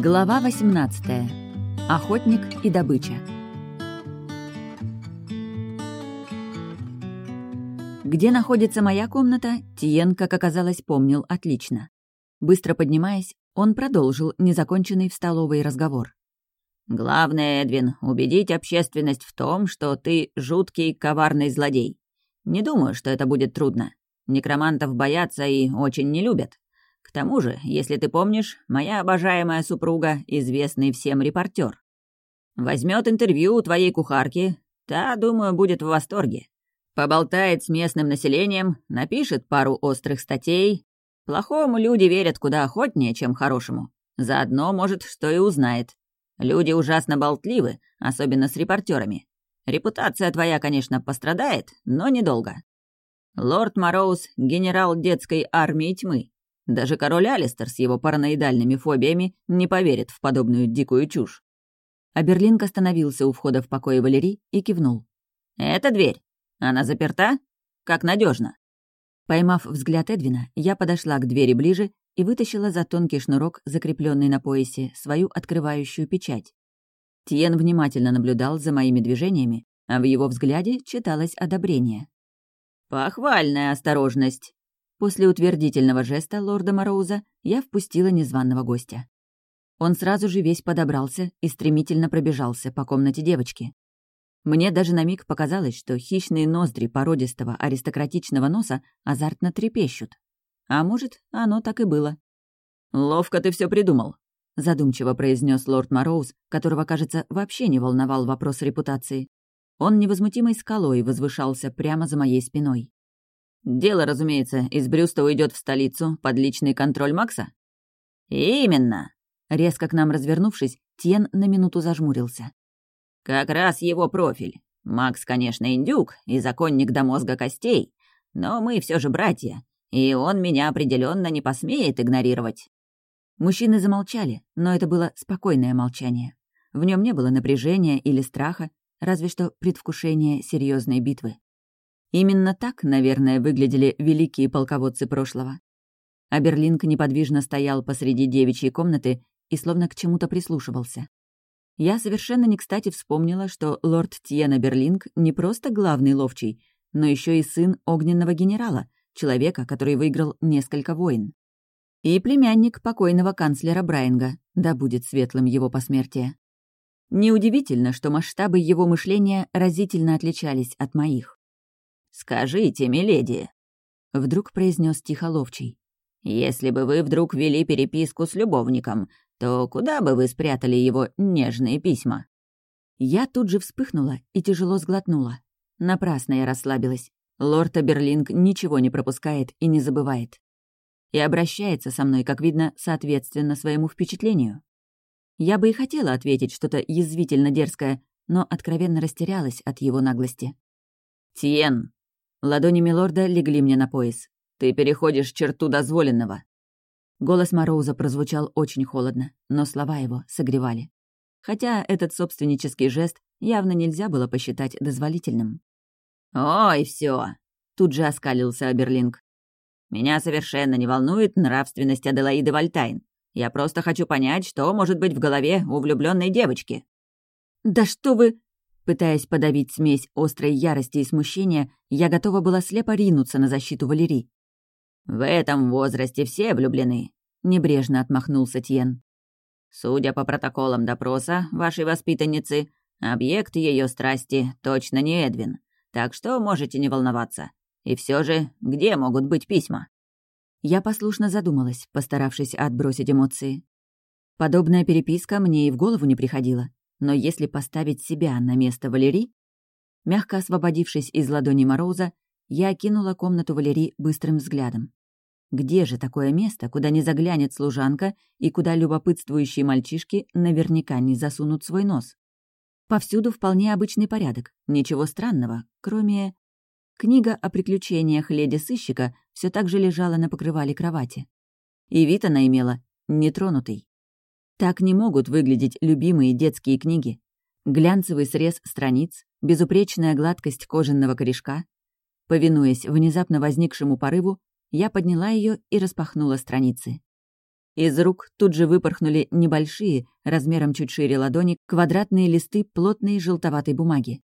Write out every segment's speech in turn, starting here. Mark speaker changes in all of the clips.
Speaker 1: Глава 18. Охотник и добыча. Где находится моя комната, Тиен, как оказалось, помнил отлично. Быстро поднимаясь, он продолжил незаконченный в столовой разговор. «Главное, Эдвин, убедить общественность в том, что ты жуткий, коварный злодей. Не думаю, что это будет трудно. Некромантов боятся и очень не любят. К тому же, если ты помнишь, моя обожаемая супруга — известный всем репортер. Возьмет интервью у твоей кухарки, та, думаю, будет в восторге. Поболтает с местным населением, напишет пару острых статей. Плохому люди верят куда охотнее, чем хорошему. Заодно, может, что и узнает. Люди ужасно болтливы, особенно с репортерами. Репутация твоя, конечно, пострадает, но недолго. Лорд Мороуз — генерал детской армии тьмы. Даже король Алистер с его параноидальными фобиями не поверит в подобную дикую чушь. А Берлинг остановился у входа в покое Валерий и кивнул. «Это дверь. Она заперта? Как надежно. Поймав взгляд Эдвина, я подошла к двери ближе и вытащила за тонкий шнурок, закрепленный на поясе, свою открывающую печать. Тиен внимательно наблюдал за моими движениями, а в его взгляде читалось одобрение. «Похвальная осторожность», После утвердительного жеста лорда Мороуза я впустила незваного гостя. Он сразу же весь подобрался и стремительно пробежался по комнате девочки. Мне даже на миг показалось, что хищные ноздри породистого аристократичного носа азартно трепещут. А может, оно так и было. «Ловко ты все придумал», — задумчиво произнес лорд Мороуз, которого, кажется, вообще не волновал вопрос репутации. Он невозмутимой скалой возвышался прямо за моей спиной. Дело, разумеется, из Брюста уйдет в столицу под личный контроль Макса? Именно. Резко к нам развернувшись, Тьен на минуту зажмурился. Как раз его профиль. Макс, конечно, индюк и законник до мозга костей, но мы все же братья, и он меня определенно не посмеет игнорировать. Мужчины замолчали, но это было спокойное молчание. В нем не было напряжения или страха, разве что предвкушение серьезной битвы. Именно так, наверное, выглядели великие полководцы прошлого. А Берлинг неподвижно стоял посреди девичьей комнаты и словно к чему-то прислушивался. Я совершенно не кстати вспомнила, что лорд Тьена Берлинг не просто главный ловчий, но еще и сын огненного генерала, человека, который выиграл несколько войн. И племянник покойного канцлера Брайанга, да будет светлым его посмертие. Неудивительно, что масштабы его мышления разительно отличались от моих. «Скажите, миледи», — вдруг произнес Тихоловчий, «если бы вы вдруг вели переписку с любовником, то куда бы вы спрятали его нежные письма?» Я тут же вспыхнула и тяжело сглотнула. Напрасно я расслабилась. Лорд Аберлинг ничего не пропускает и не забывает. И обращается со мной, как видно, соответственно своему впечатлению. Я бы и хотела ответить что-то язвительно дерзкое, но откровенно растерялась от его наглости. «Тиен!» Ладони милорда легли мне на пояс. «Ты переходишь черту дозволенного». Голос Мороуза прозвучал очень холодно, но слова его согревали. Хотя этот собственнический жест явно нельзя было посчитать дозволительным. «Ой, все! тут же оскалился Аберлинг. «Меня совершенно не волнует нравственность Аделаиды Вальтайн. Я просто хочу понять, что может быть в голове у влюбленной девочки». «Да что вы...» Пытаясь подавить смесь острой ярости и смущения, я готова была слепо ринуться на защиту Валерии. «В этом возрасте все влюблены», — небрежно отмахнулся Тьен. «Судя по протоколам допроса вашей воспитанницы, объект ее страсти точно не Эдвин, так что можете не волноваться. И все же, где могут быть письма?» Я послушно задумалась, постаравшись отбросить эмоции. Подобная переписка мне и в голову не приходила. Но если поставить себя на место Валерии... Мягко освободившись из ладони Мороза, я окинула комнату Валерии быстрым взглядом. Где же такое место, куда не заглянет служанка и куда любопытствующие мальчишки наверняка не засунут свой нос? Повсюду вполне обычный порядок, ничего странного, кроме... Книга о приключениях леди-сыщика все так же лежала на покрывале кровати. И вид она имела нетронутый. Так не могут выглядеть любимые детские книги. Глянцевый срез страниц, безупречная гладкость кожаного корешка. Повинуясь внезапно возникшему порыву, я подняла ее и распахнула страницы. Из рук тут же выпорхнули небольшие, размером чуть шире ладони, квадратные листы плотной желтоватой бумаги.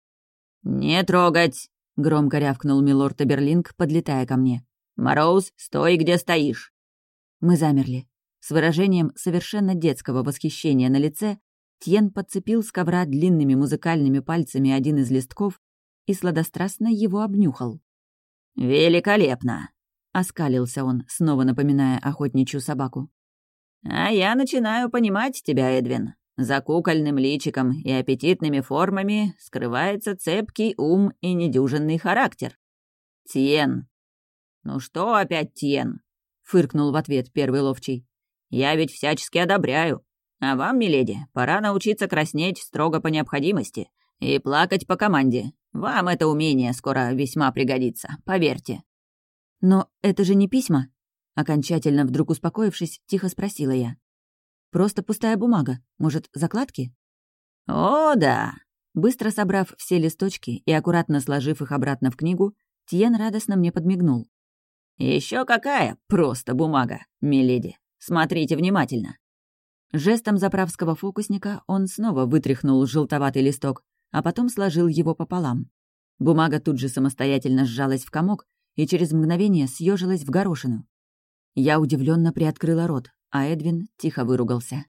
Speaker 2: «Не трогать!» — громко рявкнул милорд Аберлинг, подлетая ко мне. «Мороз, стой, где стоишь!»
Speaker 1: Мы замерли. С выражением совершенно детского восхищения на лице Тьен подцепил с ковра длинными музыкальными пальцами один из листков и сладострастно его обнюхал.
Speaker 2: «Великолепно!» — оскалился он, снова напоминая охотничью собаку. «А я начинаю понимать тебя, Эдвин. За кукольным личиком и аппетитными формами скрывается цепкий ум и недюжинный характер. Тьен!» «Ну что опять Тьен?» — фыркнул в ответ первый ловчий. «Я ведь всячески одобряю. А вам, миледи, пора научиться краснеть строго по необходимости и плакать по команде. Вам это умение скоро весьма пригодится, поверьте».
Speaker 1: «Но это же не письма?» Окончательно вдруг успокоившись, тихо спросила я. «Просто пустая бумага. Может, закладки?»
Speaker 2: «О, да!»
Speaker 1: Быстро собрав все листочки и аккуратно сложив их обратно в книгу, Тьен радостно мне подмигнул.
Speaker 2: Еще какая просто бумага, миледи. Смотрите внимательно».
Speaker 1: Жестом заправского фокусника он снова вытряхнул желтоватый листок, а потом сложил его пополам. Бумага тут же самостоятельно сжалась в комок и через мгновение съежилась в горошину. Я удивленно приоткрыла рот, а Эдвин тихо выругался.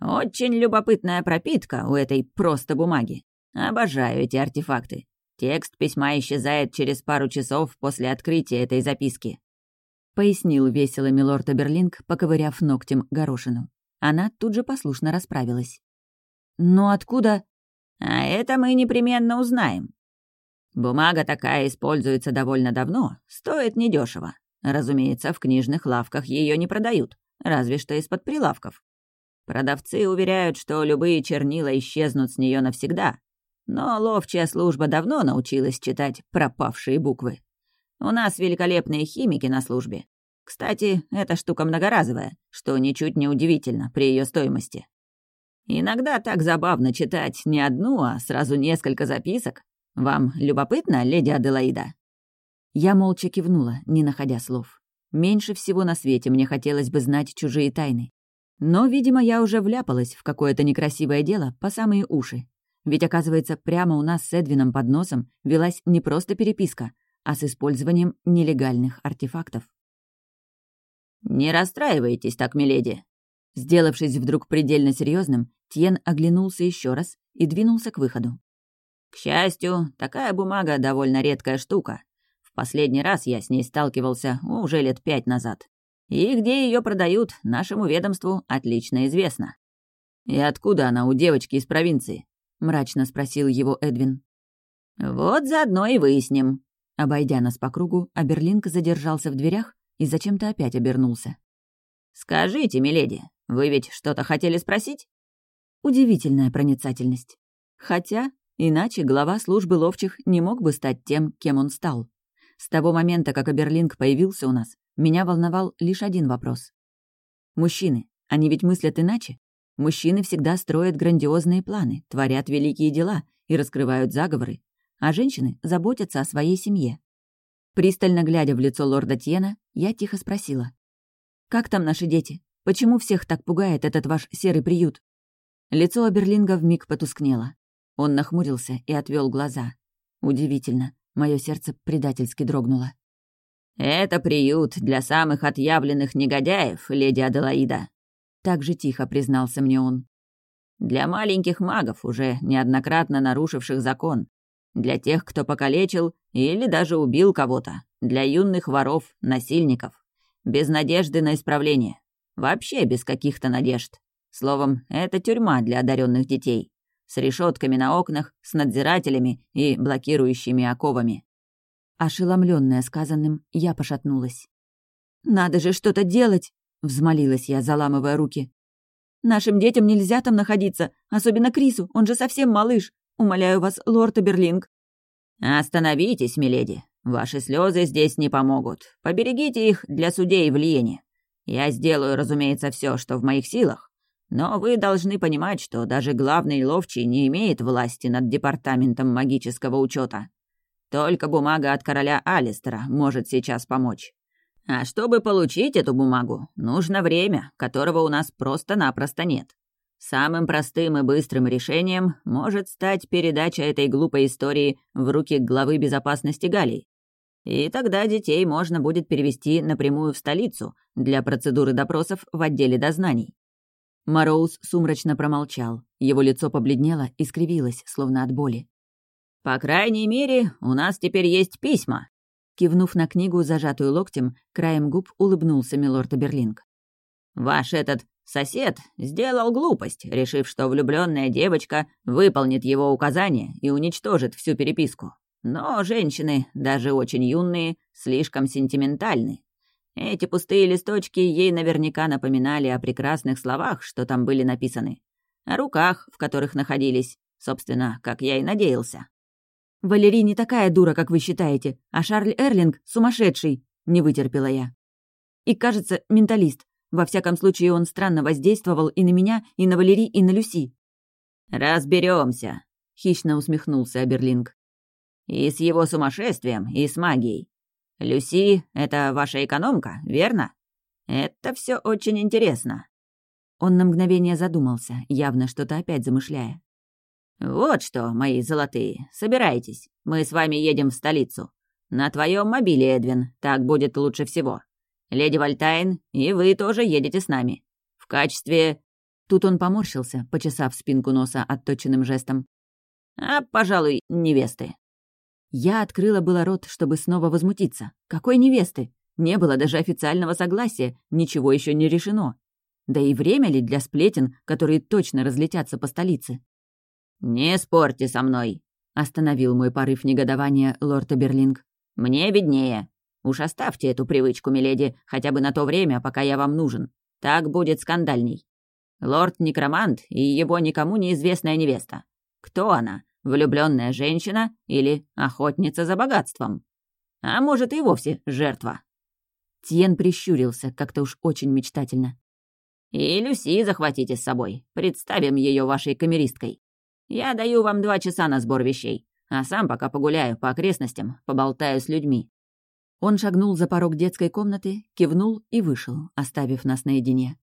Speaker 2: «Очень любопытная пропитка у этой просто бумаги. Обожаю эти артефакты. Текст письма исчезает через пару часов после открытия этой записки», —
Speaker 1: пояснил весело милорд Аберлинг, поковыряв ногтем горошину. Она тут же послушно расправилась. «Но откуда...»
Speaker 2: «А это мы непременно узнаем. Бумага такая используется довольно давно, стоит недешево. Разумеется, в книжных лавках ее не продают, разве что из-под прилавков. Продавцы уверяют, что любые чернила исчезнут с нее навсегда, но ловчая служба давно научилась читать пропавшие буквы. У нас великолепные химики на службе. Кстати, эта штука многоразовая, что ничуть не удивительно при ее стоимости. Иногда так забавно читать не одну, а сразу несколько записок. Вам любопытно, леди Аделаида?»
Speaker 1: Я молча кивнула, не находя слов. Меньше всего на свете мне хотелось бы знать чужие тайны. Но, видимо, я уже вляпалась в какое-то некрасивое дело по самые уши. Ведь, оказывается, прямо у нас с Эдвином под носом велась не просто переписка, а с использованием нелегальных артефактов.
Speaker 2: «Не расстраивайтесь так, миледи!»
Speaker 1: Сделавшись вдруг предельно серьезным, Тьен оглянулся еще раз и двинулся к выходу.
Speaker 2: «К счастью, такая бумага довольно редкая штука, Последний раз я с ней сталкивался уже лет пять назад. И где ее продают, нашему ведомству отлично известно. «И откуда она у девочки из провинции?» — мрачно спросил его Эдвин. «Вот заодно и выясним».
Speaker 1: Обойдя нас по кругу, Аберлинг задержался в дверях и зачем-то опять обернулся.
Speaker 2: «Скажите, миледи, вы ведь что-то хотели спросить?»
Speaker 1: Удивительная проницательность. Хотя, иначе глава службы ловчих не мог бы стать тем, кем он стал. С того момента, как Аберлинг появился у нас, меня волновал лишь один вопрос. Мужчины, они ведь мыслят иначе? Мужчины всегда строят грандиозные планы, творят великие дела и раскрывают заговоры, а женщины заботятся о своей семье. Пристально глядя в лицо лорда Тьена, я тихо спросила. «Как там наши дети? Почему всех так пугает этот ваш серый приют?» Лицо Аберлинга вмиг потускнело. Он нахмурился и отвел глаза. Удивительно. Мое сердце предательски дрогнуло.
Speaker 2: «Это приют для самых отъявленных негодяев, леди Аделаида», — так же тихо признался мне он. «Для маленьких магов, уже неоднократно нарушивших закон. Для тех, кто покалечил или даже убил кого-то. Для юных воров, насильников. Без надежды на исправление. Вообще без каких-то надежд. Словом, это тюрьма для одаренных детей с решетками на окнах, с надзирателями и блокирующими оковами.
Speaker 1: Ошеломленная сказанным, я пошатнулась. «Надо же что-то делать!» — взмолилась я, заламывая руки. «Нашим детям нельзя там находиться, особенно Крису, он же совсем малыш. Умоляю вас, лорд Аберлинг».
Speaker 2: «Остановитесь, миледи. Ваши слезы здесь не помогут. Поберегите их для судей в Лиене. Я сделаю, разумеется, все, что в моих силах. Но вы должны понимать, что даже главный ловчий не имеет власти над департаментом магического учета. Только бумага от короля Алистера может сейчас помочь. А чтобы получить эту бумагу, нужно время, которого у нас просто-напросто нет. Самым простым и быстрым решением может стать передача этой глупой истории в руки главы безопасности Галии. И тогда детей можно будет перевести напрямую в столицу для процедуры допросов в отделе дознаний.
Speaker 1: Мороуз сумрачно промолчал. Его лицо побледнело и скривилось, словно от боли.
Speaker 2: «По крайней мере, у нас теперь есть письма».
Speaker 1: Кивнув на книгу, зажатую локтем, краем губ улыбнулся милорд Берлинг.
Speaker 2: «Ваш этот сосед сделал глупость, решив, что влюбленная девочка выполнит его указания и уничтожит всю переписку. Но женщины, даже очень юные, слишком сентиментальны. Эти пустые листочки ей наверняка напоминали о прекрасных словах, что там были написаны. О руках, в которых находились, собственно, как я и надеялся.
Speaker 1: «Валерий не такая дура, как вы считаете, а Шарль Эрлинг сумасшедший», — не вытерпела я. «И, кажется, менталист. Во всяком случае, он странно воздействовал и на меня, и на Валерий, и на Люси».
Speaker 2: Разберемся, хищно усмехнулся Аберлинг. И с его сумасшествием, и с магией. Люси — это ваша экономка, верно? Это все очень интересно».
Speaker 1: Он на мгновение задумался, явно что-то опять замышляя.
Speaker 2: «Вот что, мои золотые, собирайтесь. Мы с вами едем в столицу. На твоем мобиле, Эдвин, так будет лучше всего. Леди Вальтайн, и вы тоже едете с нами. В качестве...»
Speaker 1: Тут он поморщился, почесав спинку носа отточенным жестом.
Speaker 2: «А, пожалуй, невесты».
Speaker 1: Я открыла было рот, чтобы снова возмутиться. Какой невесты? Не было даже официального согласия, ничего еще не решено. Да и время ли для сплетен, которые точно разлетятся по столице?
Speaker 2: «Не спорьте со мной», — остановил мой порыв негодования лорд Берлинг. «Мне виднее. Уж оставьте эту привычку, миледи, хотя бы на то время, пока я вам нужен. Так будет скандальней. Лорд-некромант и его никому неизвестная невеста. Кто она? влюбленная женщина или охотница за богатством. А может, и вовсе жертва.
Speaker 1: Тьен прищурился, как-то уж очень мечтательно.
Speaker 2: «И Люси захватите с собой. Представим ее вашей камеристкой. Я даю вам два часа на сбор вещей, а сам пока погуляю по окрестностям, поболтаю с людьми».
Speaker 1: Он шагнул за порог детской комнаты, кивнул и вышел, оставив нас наедине.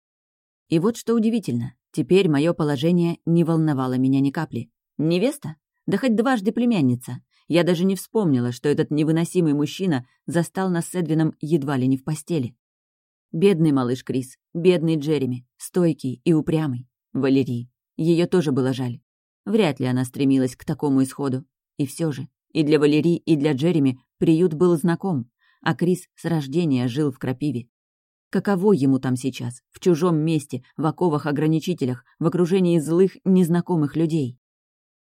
Speaker 1: И вот что удивительно, теперь мое положение не волновало меня ни капли. Невеста? Да хоть дважды племянница. Я даже не вспомнила, что этот невыносимый мужчина застал нас с Эдвином едва ли не в постели. Бедный малыш Крис, бедный Джереми, стойкий и упрямый. Валерий. Ее тоже было жаль. Вряд ли она стремилась к такому исходу. И все же, и для Валерии, и для Джереми приют был знаком, а Крис с рождения жил в крапиве. Каково ему там сейчас, в чужом месте, в оковах-ограничителях, в окружении злых, незнакомых людей?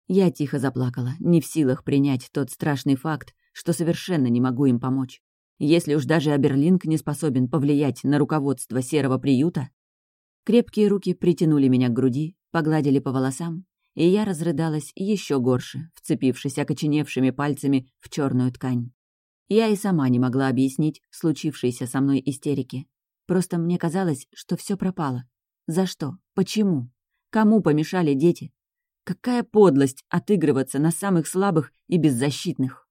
Speaker 1: Я тихо заплакала, не в силах принять тот страшный факт, что совершенно не могу им помочь. Если уж даже Аберлинг не способен повлиять на руководство серого приюта... Крепкие руки притянули меня к груди, погладили по волосам, и я разрыдалась еще горше, вцепившись окоченевшими пальцами в черную ткань. Я и сама не могла объяснить случившейся со мной истерики. Просто мне казалось, что все пропало. За что? Почему? Кому помешали дети? Какая подлость отыгрываться на самых слабых и беззащитных.